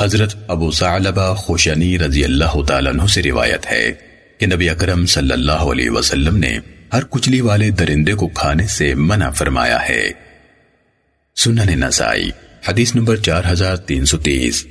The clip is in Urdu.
حضرت ابو ثعلبہ خوشنی رضی اللہ تعالیٰ عنہ سے روایت ہے کہ نبی اکرم صلی اللہ علیہ وسلم نے ہر کچلی والے درندے کو کھانے سے منع فرمایا ہے۔ سنن نسائی، حدیث نمبر چار ہزار تین سو تیس۔